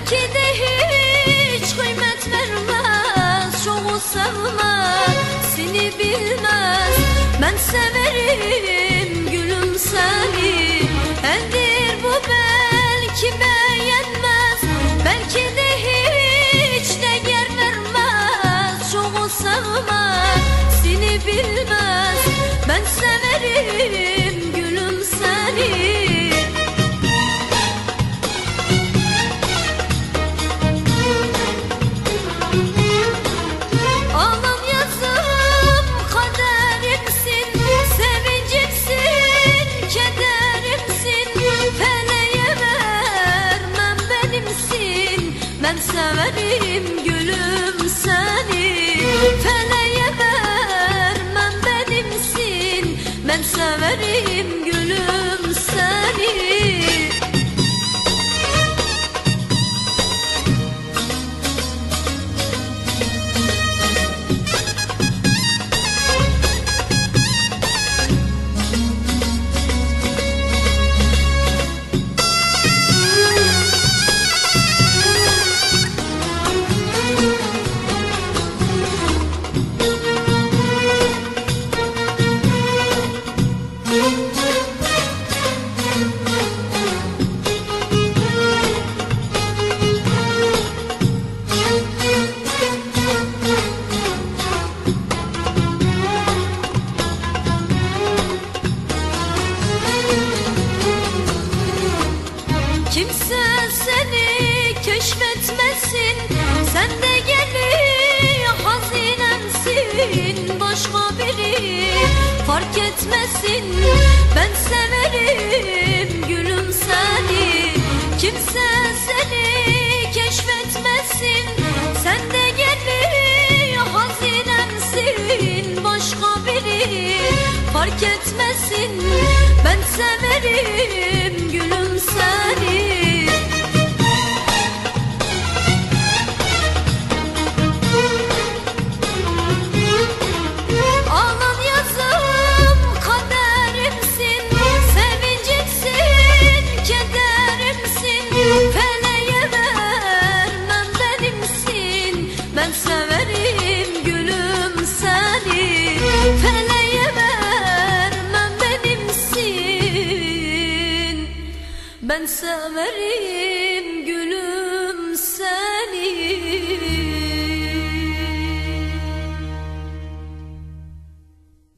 Belki de hiç kıymet vermez Çoğu sevmez seni bilmez. Ben severim gülüm seni Eldir bu belki beğenmez Belki de hiç değer vermez Çoğu sevmez seni bilmez. Ben severim gülüm seni gülüm seni. Feleğe vermem benimsin. Ben severim gülüm Kimse seni keşfetmesin. Sen de geli hazinemsin Başka biri fark etmesin. Ben severim gülüm seni. Kimse seni keşfetmesin. Sen de geli hazinemsin Başka biri fark etmesin. Ben severim vermem benimsin Ben severim